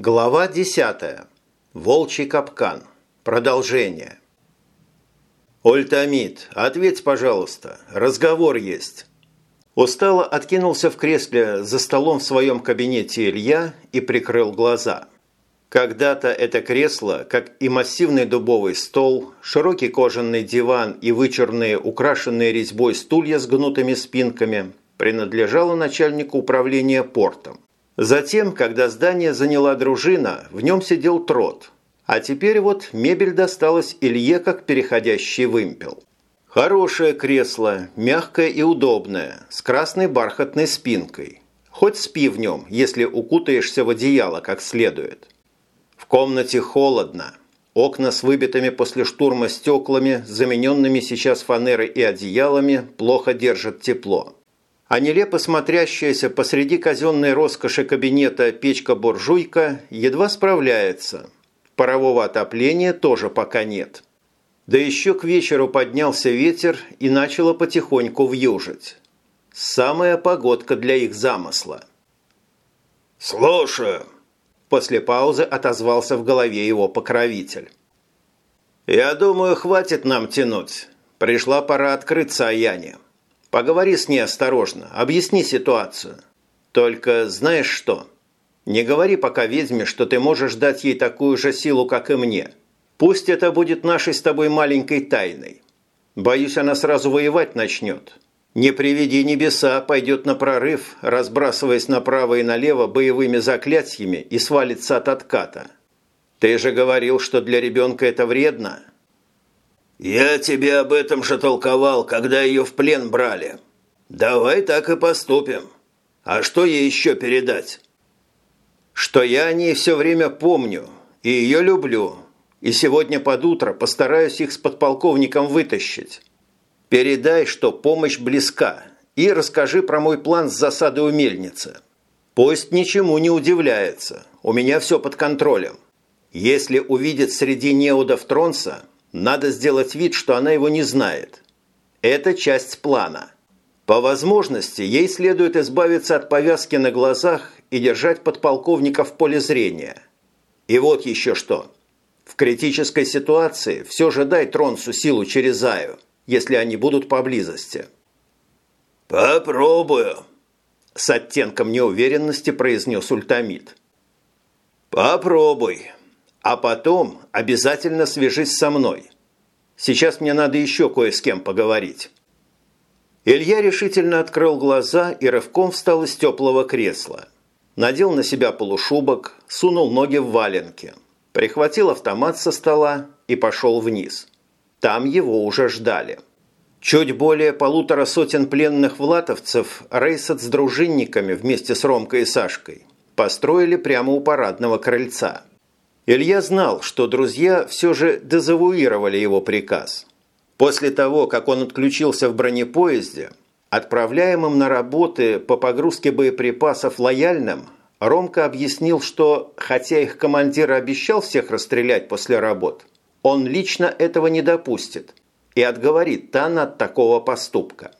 Глава 10. Волчий капкан. Продолжение. «Ольтамид, ответь, пожалуйста. Разговор есть». Устало откинулся в кресле за столом в своем кабинете Илья и прикрыл глаза. Когда-то это кресло, как и массивный дубовый стол, широкий кожаный диван и вычурные, украшенные резьбой стулья с гнутыми спинками, принадлежало начальнику управления портом. Затем, когда здание заняла дружина, в нем сидел трот. А теперь вот мебель досталась Илье как переходящий вымпел. Хорошее кресло, мягкое и удобное, с красной бархатной спинкой. Хоть спи в нем, если укутаешься в одеяло как следует. В комнате холодно. Окна с выбитыми после штурма стеклами, замененными сейчас фанерой и одеялами, плохо держат тепло а нелепо смотрящаяся посреди казенной роскоши кабинета печка-буржуйка едва справляется. Парового отопления тоже пока нет. Да еще к вечеру поднялся ветер и начало потихоньку вьюжить. Самая погодка для их замысла. «Слушаю!» После паузы отозвался в голове его покровитель. «Я думаю, хватит нам тянуть. Пришла пора открыться Аяне». Поговори с ней осторожно, объясни ситуацию. Только знаешь что? Не говори пока ведьме, что ты можешь дать ей такую же силу, как и мне. Пусть это будет нашей с тобой маленькой тайной. Боюсь, она сразу воевать начнет. Не приведи небеса, пойдет на прорыв, разбрасываясь направо и налево боевыми заклятиями и свалится от отката. Ты же говорил, что для ребенка это вредно. «Я тебе об этом же толковал, когда ее в плен брали. Давай так и поступим. А что ей еще передать?» «Что я о ней все время помню и ее люблю, и сегодня под утро постараюсь их с подполковником вытащить. Передай, что помощь близка, и расскажи про мой план с засады у мельницы. Пусть ничему не удивляется, у меня все под контролем. Если увидит среди неудов Тронса, надо сделать вид, что она его не знает. Это часть плана. По возможности ей следует избавиться от повязки на глазах и держать подполковника в поле зрения. И вот еще что. В критической ситуации все же дай Тронсу силу через Заю, если они будут поблизости. «Попробую», – с оттенком неуверенности произнес Ультамид. «Попробуй», а потом обязательно свяжись со мной. Сейчас мне надо еще кое с кем поговорить». Илья решительно открыл глаза и рывком встал из теплого кресла. Надел на себя полушубок, сунул ноги в валенки, прихватил автомат со стола и пошел вниз. Там его уже ждали. Чуть более полутора сотен пленных влатовцев Рейсот с дружинниками вместе с Ромкой и Сашкой построили прямо у парадного крыльца – Илья знал, что друзья все же дезавуировали его приказ. После того, как он отключился в бронепоезде, отправляемым на работы по погрузке боеприпасов лояльным, Ромка объяснил, что, хотя их командир обещал всех расстрелять после работ, он лично этого не допустит и отговорит Тана от такого поступка.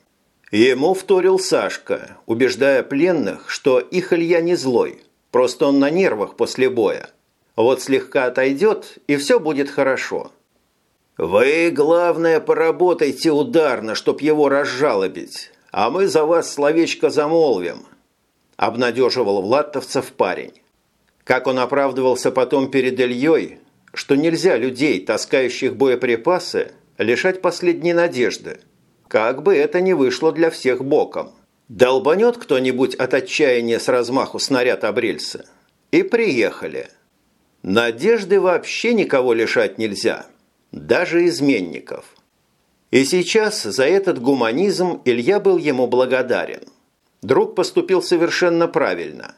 Ему вторил Сашка, убеждая пленных, что их Илья не злой, просто он на нервах после боя. Вот слегка отойдет, и все будет хорошо. Вы, главное, поработайте ударно, чтоб его разжалобить, а мы за вас словечко замолвим», – обнадеживал Влатовцев парень. Как он оправдывался потом перед Ильей, что нельзя людей, таскающих боеприпасы, лишать последней надежды, как бы это ни вышло для всех боком. Долбанет кто-нибудь от отчаяния с размаху снаряд об рельсы. И приехали – Надежды вообще никого лишать нельзя, даже изменников. И сейчас за этот гуманизм Илья был ему благодарен. Друг поступил совершенно правильно.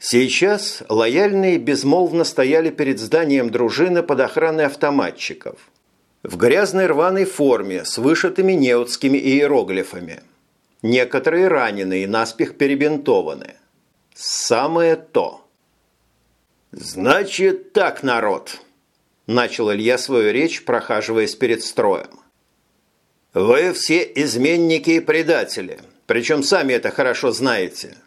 Сейчас лояльные безмолвно стояли перед зданием дружины под охраной автоматчиков. В грязной рваной форме с вышитыми неотскими иероглифами. Некоторые раненые наспех перебинтованы. Самое то – «Значит так, народ!» – начал Илья свою речь, прохаживаясь перед строем. «Вы все изменники и предатели, причем сами это хорошо знаете.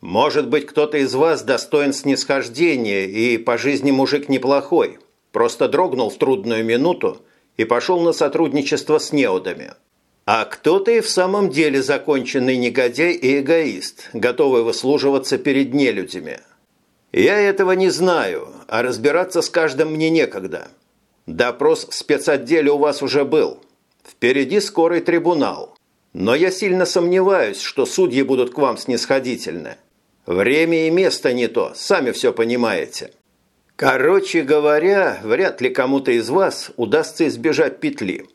Может быть, кто-то из вас достоин снисхождения и по жизни мужик неплохой, просто дрогнул в трудную минуту и пошел на сотрудничество с неудами. А кто-то и в самом деле законченный негодяй и эгоист, готовый выслуживаться перед нелюдями. Я этого не знаю, а разбираться с каждым мне некогда. Допрос в спецотделе у вас уже был. Впереди скорый трибунал. Но я сильно сомневаюсь, что судьи будут к вам снисходительны. Время и место не то, сами все понимаете. Короче говоря, вряд ли кому-то из вас удастся избежать петли.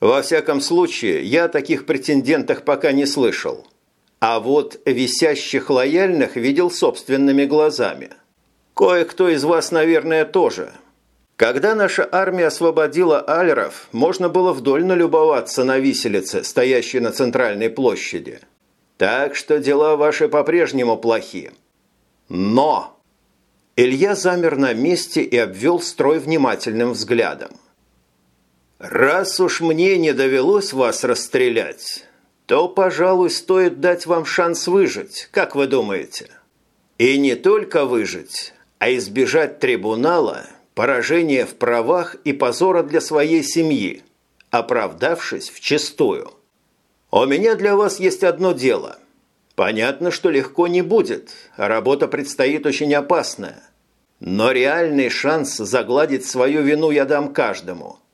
Во всяком случае, я о таких претендентах пока не слышал. А вот висящих лояльных видел собственными глазами. Кое-кто из вас, наверное, тоже. Когда наша армия освободила Альров, можно было вдоль налюбоваться на виселице, стоящей на центральной площади. Так что дела ваши по-прежнему плохи. Но! Илья замер на месте и обвел строй внимательным взглядом. «Раз уж мне не довелось вас расстрелять, то, пожалуй, стоит дать вам шанс выжить, как вы думаете? И не только выжить, а избежать трибунала, поражения в правах и позора для своей семьи, оправдавшись вчистую. У меня для вас есть одно дело. Понятно, что легко не будет, а работа предстоит очень опасная. Но реальный шанс загладить свою вину я дам каждому –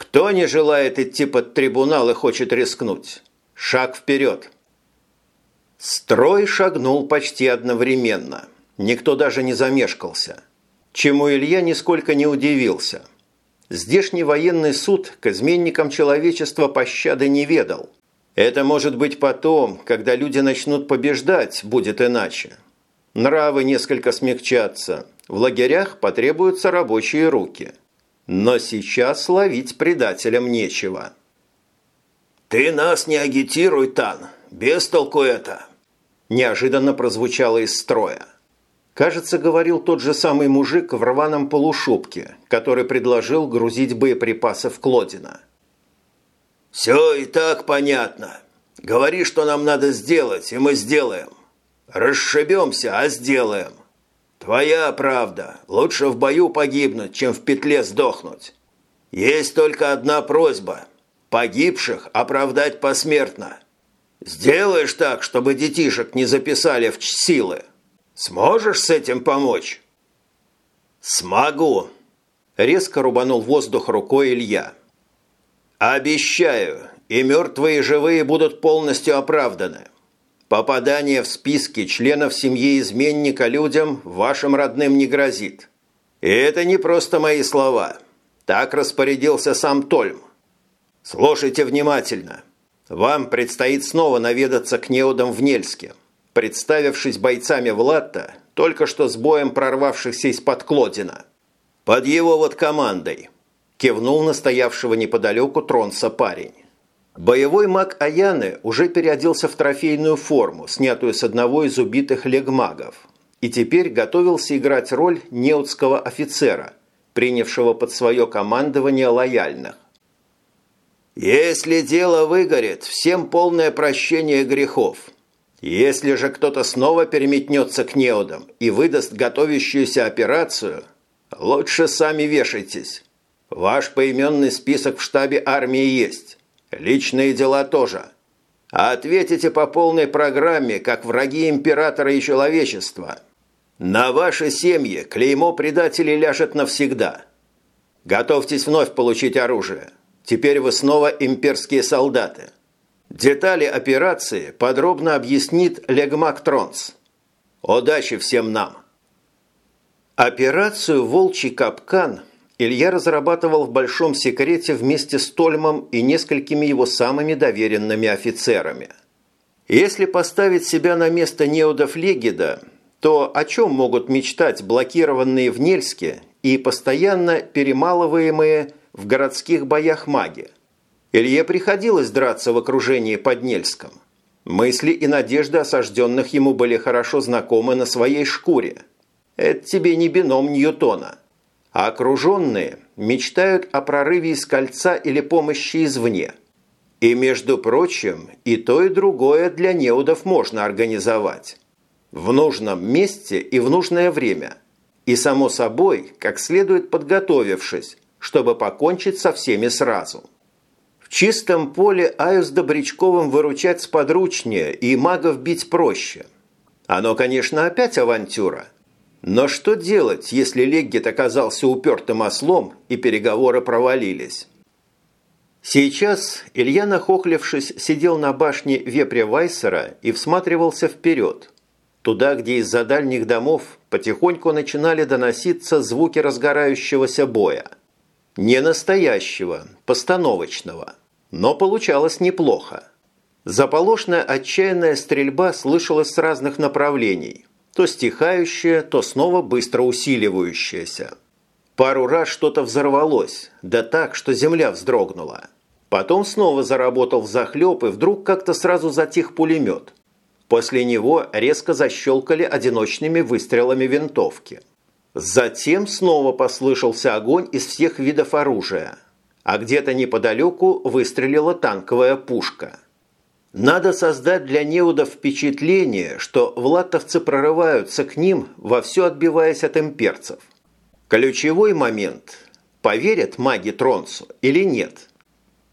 кто не желает идти под трибунал и хочет рискнуть? Шаг вперед. Строй шагнул почти одновременно. Никто даже не замешкался. Чему Илья нисколько не удивился. Здешний военный суд к изменникам человечества пощады не ведал. Это может быть потом, когда люди начнут побеждать, будет иначе. Нравы несколько смягчатся. В лагерях потребуются рабочие руки – но сейчас ловить предателям нечего. «Ты нас не агитируй, Тан! Без толку это!» Неожиданно прозвучало из строя. Кажется, говорил тот же самый мужик в рваном полушубке, который предложил грузить боеприпасы в Клодина. «Все и так понятно. Говори, что нам надо сделать, и мы сделаем. Расшибемся, а сделаем. «Твоя правда. Лучше в бою погибнуть, чем в петле сдохнуть. Есть только одна просьба. Погибших оправдать посмертно. Сделаешь так, чтобы детишек не записали в силы. Сможешь с этим помочь?» «Смогу!» – резко рубанул воздух рукой Илья. «Обещаю, и мертвые и живые будут полностью оправданы. Попадание в списки членов семьи изменника людям вашим родным не грозит. И это не просто мои слова. Так распорядился сам Тольм. Слушайте внимательно. Вам предстоит снова наведаться к неудам в Нельске, представившись бойцами Влатта, только что с боем прорвавшихся из-под Клодина. Под его вот командой. Кивнул настоявшего неподалеку Тронса парень. Боевой маг Аяны уже переоделся в трофейную форму, снятую с одного из убитых легмагов, и теперь готовился играть роль неутского офицера, принявшего под свое командование лояльных. «Если дело выгорит, всем полное прощение грехов. Если же кто-то снова переметнется к неудам и выдаст готовящуюся операцию, лучше сами вешайтесь. Ваш поименный список в штабе армии есть». Личные дела тоже. А ответите по полной программе, как враги императора и человечества. На ваши семьи клеймо предателей ляжет навсегда. Готовьтесь вновь получить оружие. Теперь вы снова имперские солдаты. Детали операции подробно объяснит Легмак Тронс. Удачи всем нам! Операцию «Волчий капкан» Илья разрабатывал в большом секрете вместе с Тольмом и несколькими его самыми доверенными офицерами. Если поставить себя на место неудов Легида, то о чем могут мечтать блокированные в Нельске и постоянно перемалываемые в городских боях маги? Илье приходилось драться в окружении под Нельском. Мысли и надежды осажденных ему были хорошо знакомы на своей шкуре. Это тебе не бином Ньютона а окруженные мечтают о прорыве из кольца или помощи извне. И, между прочим, и то, и другое для неудов можно организовать. В нужном месте и в нужное время. И, само собой, как следует подготовившись, чтобы покончить со всеми сразу. Чистом поле Аю с Добрячковым выручать сподручнее и магов бить проще. Оно, конечно, опять авантюра. Но что делать, если Леггет оказался упертым ослом и переговоры провалились? Сейчас Илья, нахохлившись, сидел на башне вепря Вайсера и всматривался вперед, туда, где из-за дальних домов потихоньку начинали доноситься звуки разгорающегося боя. Не настоящего, постановочного, но получалось неплохо. Заполошная отчаянная стрельба слышалась с разных направлений, то стихающая, то снова быстро усиливающаяся. Пару раз что-то взорвалось, да так, что земля вздрогнула. Потом снова заработал взахлеб, и вдруг как-то сразу затих пулемет. После него резко защелкали одиночными выстрелами винтовки. Затем снова послышался огонь из всех видов оружия, а где-то неподалеку выстрелила танковая пушка. Надо создать для неудов впечатление, что влатовцы прорываются к ним, вовсю отбиваясь от имперцев. Ключевой момент – поверят маги Тронцу или нет?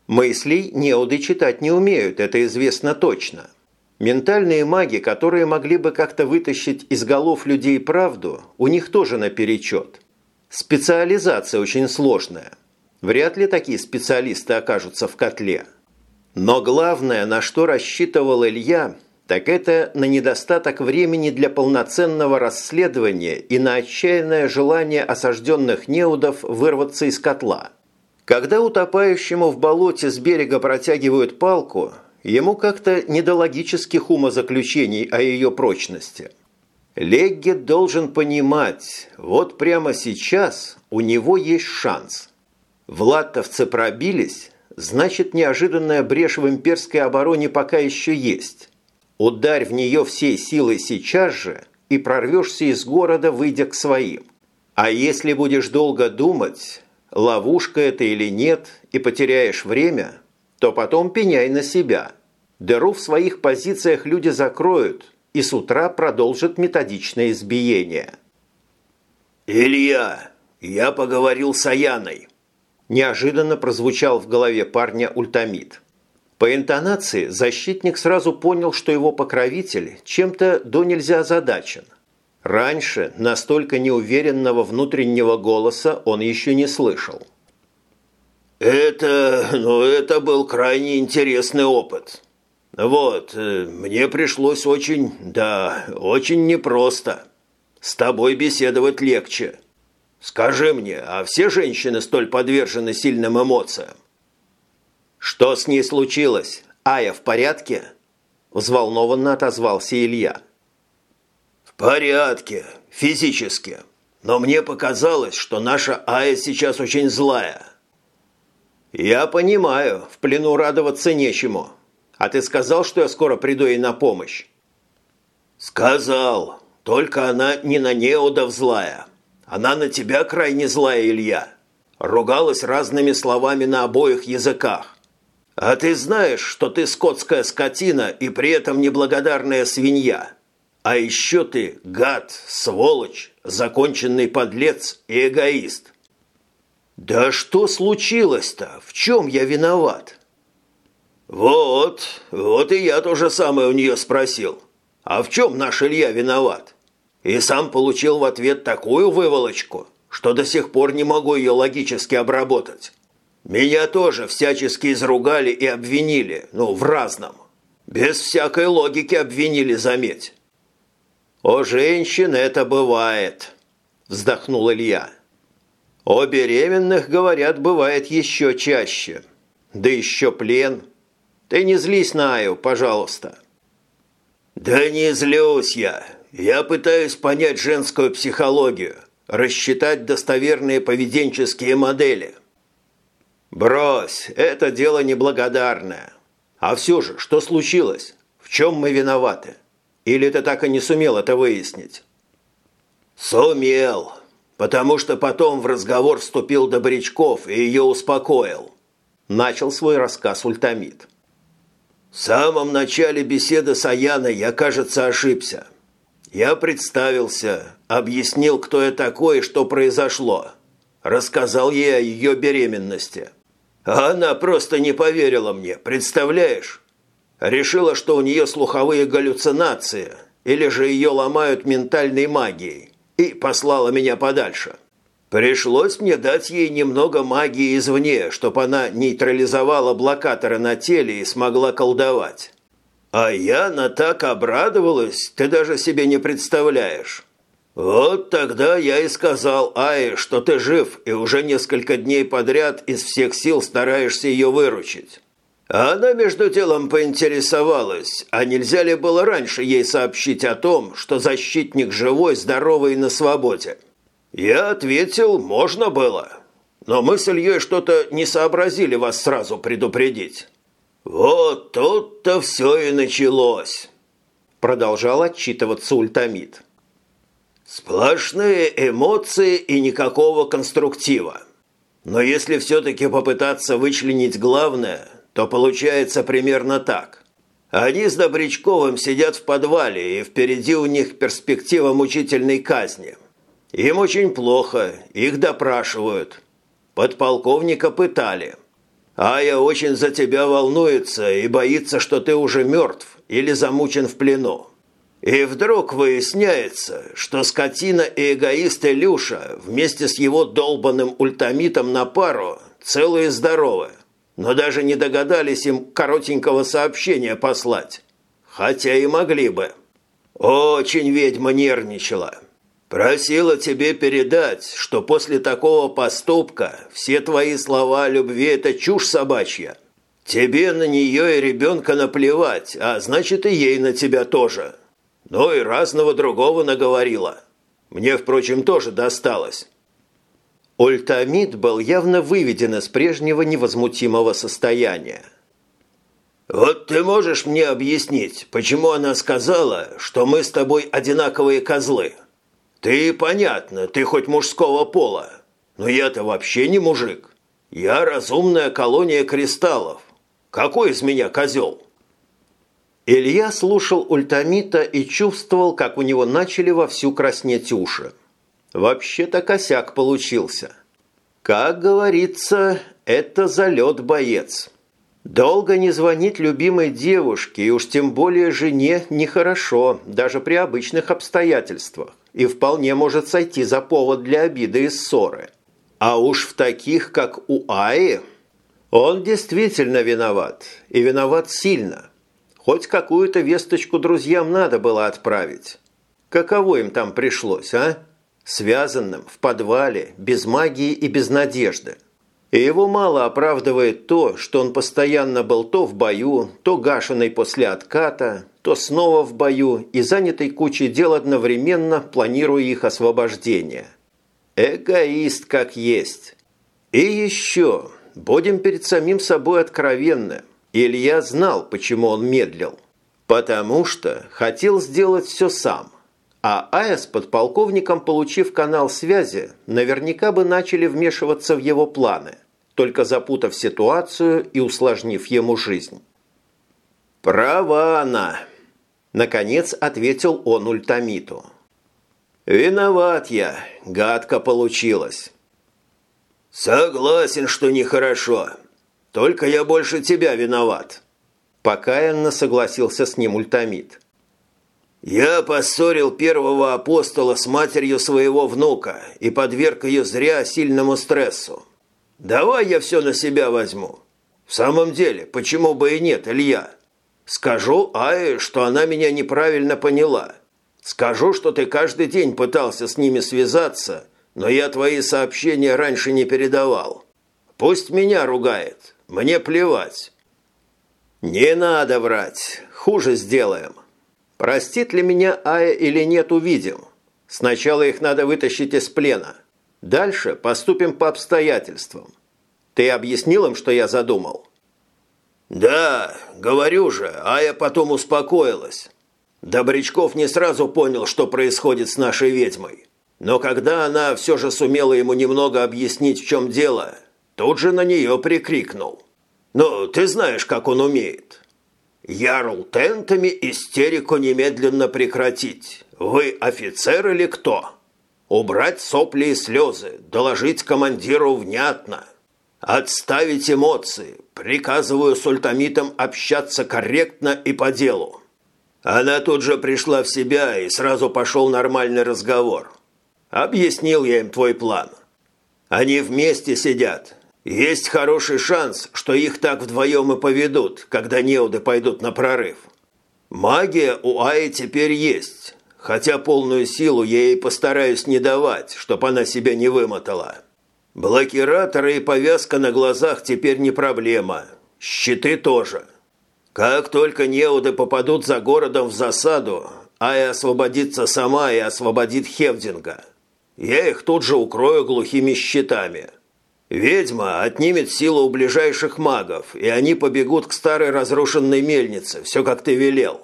Мыслей неуды читать не умеют, это известно точно. Ментальные маги, которые могли бы как-то вытащить из голов людей правду, у них тоже наперечет. Специализация очень сложная. Вряд ли такие специалисты окажутся в котле. Но главное, на что рассчитывал Илья – так это на недостаток времени для полноценного расследования и на отчаянное желание осажденных неудов вырваться из котла. Когда утопающему в болоте с берега протягивают палку, ему как-то не до логических умозаключений о ее прочности. Леггет должен понимать, вот прямо сейчас у него есть шанс. Влатовцы пробились, значит неожиданная брешь в имперской обороне пока еще есть. Ударь в нее всей силой сейчас же и прорвешься из города, выйдя к своим. А если будешь долго думать, ловушка это или нет, и потеряешь время, то потом пеняй на себя. Дыру в своих позициях люди закроют и с утра продолжат методичное избиение. «Илья, я поговорил с Аяной», – неожиданно прозвучал в голове парня ультамид – по интонации защитник сразу понял, что его покровитель чем-то до нельзя озадачен. Раньше настолько неуверенного внутреннего голоса он еще не слышал. «Это... ну, это был крайне интересный опыт. Вот, э, мне пришлось очень... да, очень непросто. С тобой беседовать легче. Скажи мне, а все женщины столь подвержены сильным эмоциям?» «Что с ней случилось? Ая в порядке?» Взволнованно отозвался Илья. «В порядке, физически. Но мне показалось, что наша Ая сейчас очень злая». «Я понимаю, в плену радоваться нечему. А ты сказал, что я скоро приду ей на помощь?» «Сказал. Только она не на неудов злая. Она на тебя крайне злая, Илья. Ругалась разными словами на обоих языках. А ты знаешь, что ты скотская скотина и при этом неблагодарная свинья. А еще ты гад, сволочь, законченный подлец и эгоист. Да что случилось-то? В чем я виноват? Вот, вот и я то же самое у нее спросил. А в чем наш Илья виноват? И сам получил в ответ такую выволочку, что до сих пор не могу ее логически обработать. Меня тоже всячески изругали и обвинили, ну, в разном. Без всякой логики обвинили, заметь. «О женщин это бывает», – вздохнул Илья. «О беременных, говорят, бывает еще чаще. Да еще плен. Ты не злись на Аю, пожалуйста». «Да не злюсь я. Я пытаюсь понять женскую психологию, рассчитать достоверные поведенческие модели». «Брось, это дело неблагодарное. А все же, что случилось? В чем мы виноваты? Или ты так и не сумел это выяснить?» «Сумел, потому что потом в разговор вступил Добрячков и ее успокоил», начал свой рассказ Ультамид. «В самом начале беседы с Аяной я, кажется, ошибся. Я представился, объяснил, кто я такой и что произошло. Рассказал ей о ее беременности. А она просто не поверила мне, представляешь? Решила, что у нее слуховые галлюцинации, или же ее ломают ментальной магией, и послала меня подальше. Пришлось мне дать ей немного магии извне, чтобы она нейтрализовала блокаторы на теле и смогла колдовать. А Яна так обрадовалась, ты даже себе не представляешь. Вот тогда я и сказал Ае, что ты жив и уже несколько дней подряд из всех сил стараешься ее выручить. А она между делом поинтересовалась, а нельзя ли было раньше ей сообщить о том, что защитник живой, здоровый и на свободе? Я ответил, можно было. Но мы с Ильей что-то не сообразили вас сразу предупредить. Вот тут-то все и началось, продолжал отчитываться Ультамид. Сплошные эмоции и никакого конструктива. Но если все-таки попытаться вычленить главное, то получается примерно так. Они с Добрячковым сидят в подвале, и впереди у них перспектива мучительной казни. Им очень плохо, их допрашивают. Подполковника пытали. Ая очень за тебя волнуется и боится, что ты уже мертв или замучен в плену. И вдруг выясняется, что скотина и эгоист Илюша вместе с его долбанным ультамитом на пару целые и здоровы, но даже не догадались им коротенького сообщения послать. Хотя и могли бы. Очень ведьма нервничала. Просила тебе передать, что после такого поступка все твои слова о любви – это чушь собачья. Тебе на нее и ребенка наплевать, а значит и ей на тебя тоже. Ну и разного другого наговорила. Мне, впрочем, тоже досталось». Ультамид был явно выведен из прежнего невозмутимого состояния. «Вот ты можешь мне объяснить, почему она сказала, что мы с тобой одинаковые козлы? Ты, понятно, ты хоть мужского пола, но я-то вообще не мужик. Я разумная колония кристаллов. Какой из меня козел?» Илья слушал ультамита и чувствовал, как у него начали вовсю краснеть уши. Вообще-то косяк получился. Как говорится, это залет боец. Долго не звонить любимой девушке, и уж тем более жене, нехорошо, даже при обычных обстоятельствах, и вполне может сойти за повод для обиды и ссоры. А уж в таких, как у Аи, он действительно виноват, и виноват сильно – Хоть какую-то весточку друзьям надо было отправить. Каково им там пришлось, а? Связанным, в подвале, без магии и без надежды. И его мало оправдывает то, что он постоянно был то в бою, то гашенный после отката, то снова в бою и занятый кучей дел одновременно, планируя их освобождение. Эгоист как есть. И еще, будем перед самим собой откровенны – Илья знал, почему он медлил. Потому что хотел сделать все сам. А Ая с подполковником, получив канал связи, наверняка бы начали вмешиваться в его планы, только запутав ситуацию и усложнив ему жизнь. «Права она!» – наконец ответил он ультамиту. «Виноват я, гадко получилось». «Согласен, что нехорошо. Только я больше тебя виноват. Покаянно согласился с ним ультамид. Я поссорил первого апостола с матерью своего внука и подверг ее зря сильному стрессу. Давай я все на себя возьму. В самом деле, почему бы и нет, Илья? Скажу Ае, что она меня неправильно поняла. Скажу, что ты каждый день пытался с ними связаться, но я твои сообщения раньше не передавал. Пусть меня ругает, мне плевать. Не надо врать. Хуже сделаем. Простит ли меня Ая или нет, увидим. Сначала их надо вытащить из плена. Дальше поступим по обстоятельствам. Ты объяснил им, что я задумал? Да, говорю же, Ая потом успокоилась. Добрячков не сразу понял, что происходит с нашей ведьмой. Но когда она все же сумела ему немного объяснить, в чем дело, тут же на нее прикрикнул. «Ну, ты знаешь, как он умеет. Ярл тентами истерику немедленно прекратить. Вы офицер или кто? Убрать сопли и слезы, доложить командиру внятно. Отставить эмоции. Приказываю с ультамитом общаться корректно и по делу. Она тут же пришла в себя и сразу пошел нормальный разговор. Объяснил я им твой план. Они вместе сидят. Есть хороший шанс, что их так вдвоем и поведут, когда неуды пойдут на прорыв. Магия у Аи теперь есть, хотя полную силу я ей постараюсь не давать, чтобы она себя не вымотала. Блокираторы и повязка на глазах теперь не проблема. Щиты тоже. Как только неуды попадут за городом в засаду, Ая освободится сама и освободит Хевдинга. Я их тут же укрою глухими щитами. Ведьма отнимет силу у ближайших магов, и они побегут к старой разрушенной мельнице, все как ты велел.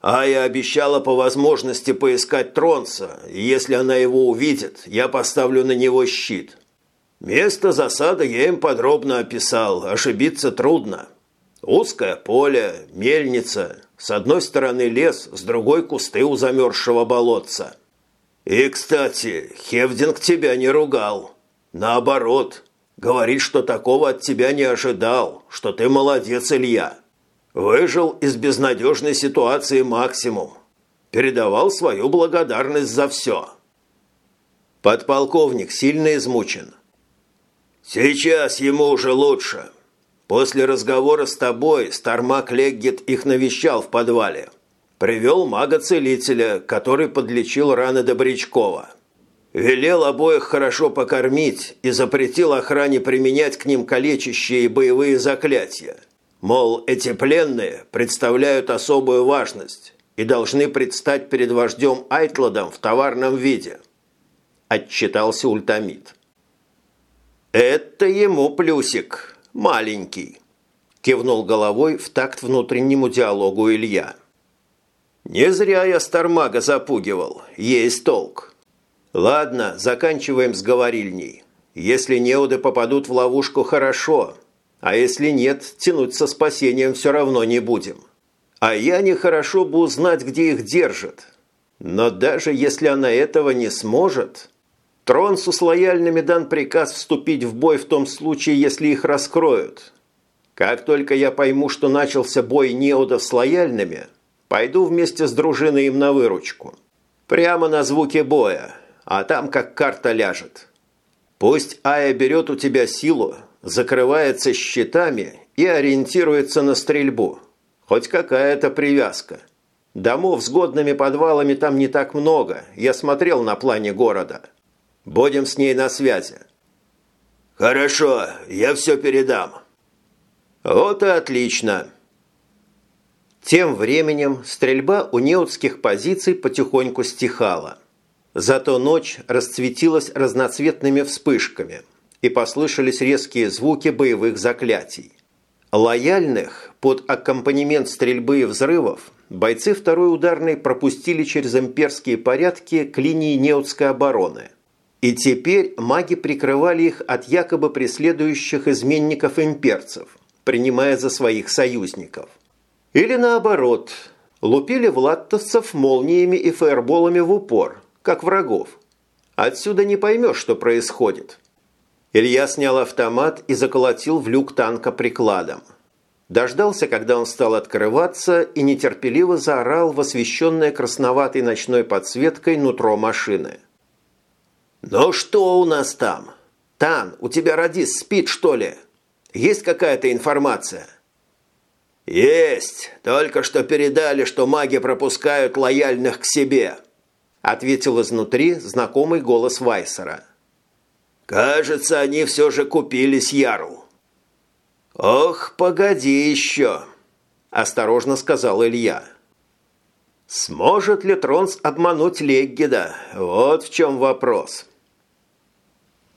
А я обещала по возможности поискать Тронса, и если она его увидит, я поставлю на него щит. Место засады я им подробно описал, ошибиться трудно. Узкое поле, мельница, с одной стороны лес, с другой кусты у замерзшего болотца. И, кстати, Хевдинг тебя не ругал. Наоборот, говорит, что такого от тебя не ожидал, что ты молодец, Илья. Выжил из безнадежной ситуации максимум. Передавал свою благодарность за все. Подполковник сильно измучен. Сейчас ему уже лучше. После разговора с тобой Стармак Леггет их навещал в подвале. Привел мага-целителя, который подлечил раны Добрячкова. Велел обоих хорошо покормить и запретил охране применять к ним калечащие и боевые заклятия. Мол, эти пленные представляют особую важность и должны предстать перед вождем Айтладом в товарном виде. Отчитался ультамид. «Это ему плюсик, маленький», – кивнул головой в такт внутреннему диалогу Илья. «Не зря я Стармага запугивал, есть толк. Ладно, заканчиваем с говорильней. Если неуды попадут в ловушку, хорошо, а если нет, тянуть со спасением все равно не будем. А я нехорошо бы узнать, где их держат. Но даже если она этого не сможет... Тронсу с лояльными дан приказ вступить в бой в том случае, если их раскроют. Как только я пойму, что начался бой неудов с лояльными, пойду вместе с дружиной им на выручку. Прямо на звуке боя, а там как карта ляжет. Пусть Ая берет у тебя силу, закрывается щитами и ориентируется на стрельбу. Хоть какая-то привязка. Домов с годными подвалами там не так много, я смотрел на плане города. Будем с ней на связи. Хорошо, я все передам. Вот и отлично. Тем временем стрельба у неутских позиций потихоньку стихала. Зато ночь расцветилась разноцветными вспышками – и послышались резкие звуки боевых заклятий. Лояльных под аккомпанемент стрельбы и взрывов бойцы второй ударной пропустили через имперские порядки к линии Неутской обороны. И теперь маги прикрывали их от якобы преследующих изменников-имперцев, принимая за своих союзников. Или наоборот, лупили влаттовцев молниями и фаерболами в упор, как врагов. Отсюда не поймешь, что происходит. Илья снял автомат и заколотил в люк танка прикладом. Дождался, когда он стал открываться, и нетерпеливо заорал в освещенное красноватой ночной подсветкой нутро машины. «Ну что у нас там? Тан, у тебя радист спит, что ли? Есть какая-то информация?» «Есть. Только что передали, что маги пропускают лояльных к себе», ответил изнутри знакомый голос Вайсера. Кажется, они все же купились Яру. Ох, погоди еще, осторожно сказал Илья. Сможет ли Тронс обмануть Леггеда? Вот в чем вопрос.